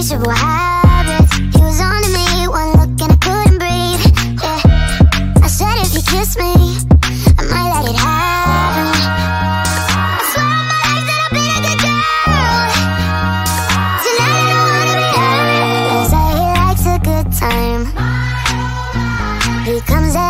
insatiable habits. He was on to me, one look and I couldn't breathe. Yeah. I said if you kiss me, I might let it happen. I swear on my life that I've been a good girl Tonight I wanna be He he likes a good time. He comes in